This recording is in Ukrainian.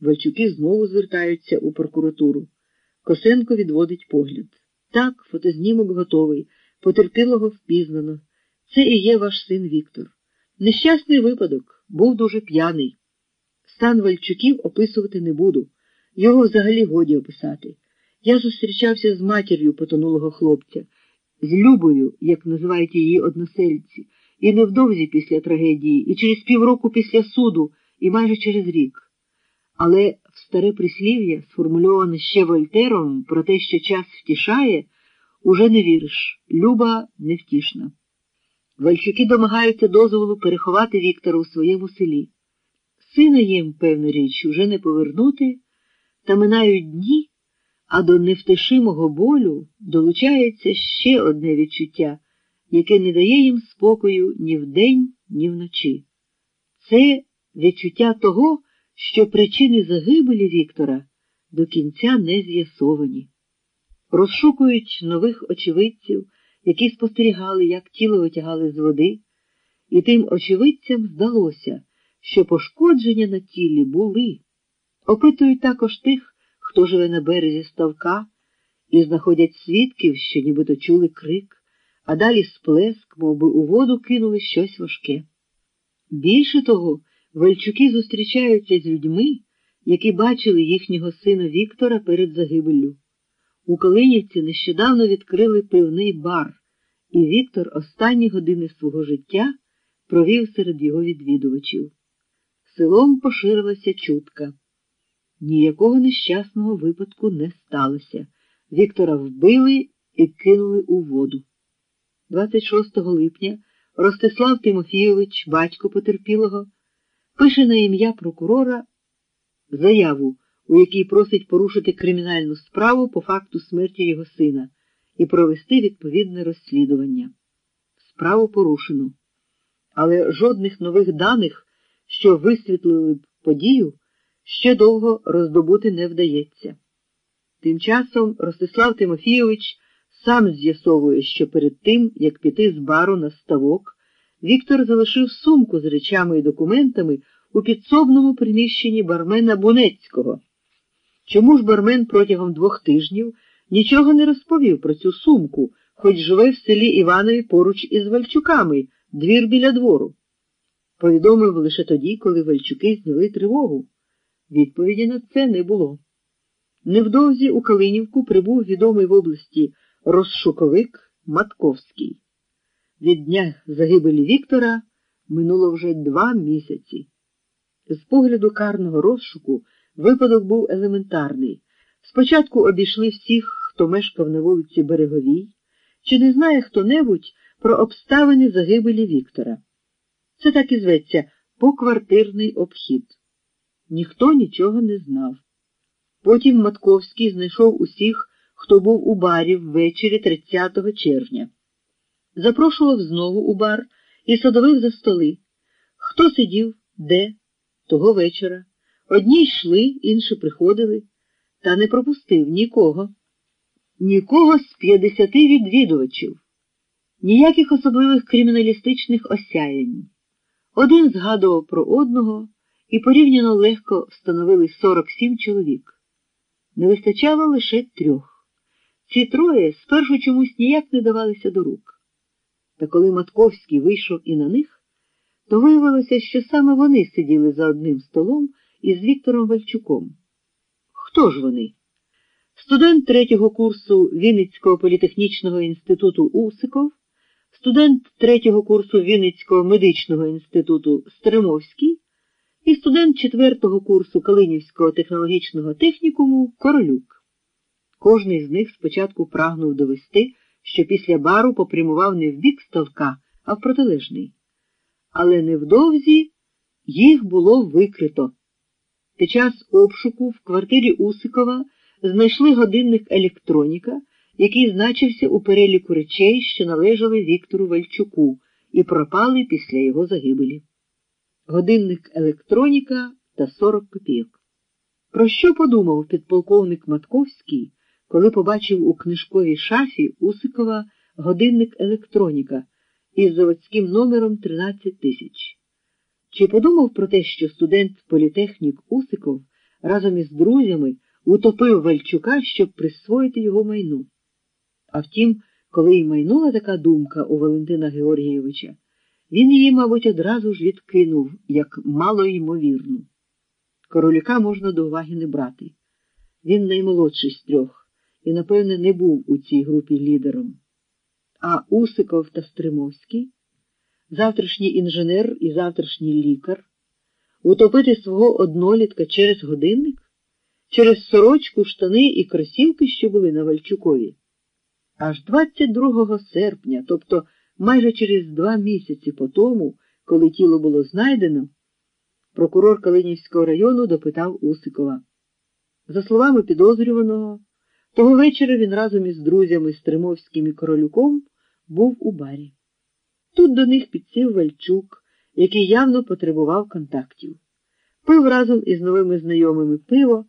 Вальчуки знову звертаються у прокуратуру. Косенко відводить погляд. Так, фотознімок готовий, потерпілого впізнано. Це і є ваш син Віктор. Нещасний випадок, був дуже п'яний. Стан Вальчуків описувати не буду. Його взагалі годі описати. Я зустрічався з матір'ю потонулого хлопця, з Любою, як називають її односельці, і невдовзі після трагедії, і через півроку після суду, і майже через рік. Але в старе прислів'я, сформульоване ще Вольтером, про те, що час втішає, уже не віриш. Люба невтішна. Вальчуки домагаються дозволу переховати Віктора у своєму селі. Сина їм, певна річ, уже не повернути, та минають дні, а до невтишимого болю долучається ще одне відчуття, яке не дає їм спокою ні вдень, ні вночі. Це відчуття того, що причини загибелі Віктора до кінця не з'ясовані. Розшукують нових очевидців, які спостерігали, як тіло витягали з води, і тим очевидцям здалося, що пошкодження на тілі були. Опитують також тих, хто живе на березі ставка, і знаходять свідків, що нібито чули крик, а далі сплеск, мов би, у воду кинули щось важке. Більше того, Вальчуки зустрічаються з людьми, які бачили їхнього сина Віктора перед загибеллю. У Калинівці нещодавно відкрили пивний бар, і Віктор останні години свого життя провів серед його відвідувачів. Селом поширилася чутка. Ніякого нещасного випадку не сталося. Віктора вбили і кинули у воду. 26 липня Ростислав Тимофійович, батько потерпілого, пише на ім'я прокурора заяву, у якій просить порушити кримінальну справу по факту смерті його сина і провести відповідне розслідування. Справу порушено, але жодних нових даних, що висвітлили б подію, ще довго роздобути не вдається. Тим часом Ростислав Тимофійович сам з'ясовує, що перед тим, як піти з бару на ставок, Віктор залишив сумку з речами і документами у підсобному приміщенні бармена Бунецького. Чому ж бармен протягом двох тижнів нічого не розповів про цю сумку, хоч живе в селі Іванові поруч із Вальчуками, двір біля двору? Повідомив лише тоді, коли Вальчуки зняли тривогу. Відповіді на це не було. Невдовзі у Калинівку прибув відомий в області розшуковик Матковський. Від дня загибелі Віктора минуло вже два місяці. З погляду карного розшуку випадок був елементарний. Спочатку обійшли всіх, хто мешкав на вулиці Береговій, чи не знає хто-небудь про обставини загибелі Віктора. Це так і зветься поквартирний обхід. Ніхто нічого не знав. Потім Матковський знайшов усіх, хто був у барі ввечері 30 червня. Запрошував знову у бар і садовив за столи. Хто сидів, де, того вечора. Одні йшли, інші приходили, та не пропустив нікого. Нікого з 50 відвідувачів, ніяких особливих криміналістичних осяянь. Один згадував про одного і порівняно легко встановили 47 чоловік. Не вистачало лише трьох. Ці троє спершу чомусь ніяк не давалися до рук. Та коли Матковський вийшов і на них, то виявилося, що саме вони сиділи за одним столом із Віктором Вальчуком. Хто ж вони? Студент третього курсу Вінницького політехнічного інституту Усиков, студент третього курсу Вінницького медичного інституту Стримовський і студент четвертого курсу Калинівського технологічного технікуму Королюк. Кожний з них спочатку прагнув довести, що після бару попрямував не в бік ставка, а в протилежний. Але невдовзі їх було викрито. Під час обшуку в квартирі Усикова знайшли годинник електроніка, який значився у переліку речей, що належали Віктору Вальчуку, і пропали після його загибелі годинник електроніка та 40 копійок. Про що подумав підполковник Матковський, коли побачив у книжковій шафі Усикова годинник електроніка із заводським номером 13 тисяч? Чи подумав про те, що студент політехнік Усиков разом із друзями утопив Вальчука, щоб присвоїти його майну. А втім, коли й майнула така думка у Валентина Георгійовича, він її, мабуть, одразу ж відкинув, як малоймовірну. Королюка можна до уваги не брати. Він наймолодший з трьох і, напевне, не був у цій групі лідером. А Усиков та Стримовський, завтрашній інженер і завтрашній лікар, утопити свого однолітка через годинник, через сорочку, штани і кросівки, що були на Вальчукові. Аж 22 серпня, тобто майже через два місяці по тому, коли тіло було знайдено, прокурор Калинівського району допитав Усикова. За словами підозрюваного, того вечора він разом із друзями Стримовським і Королюком був у барі. Тут до них підсів Вальчук, який явно потребував контактів. Пив разом із новими знайомими пиво.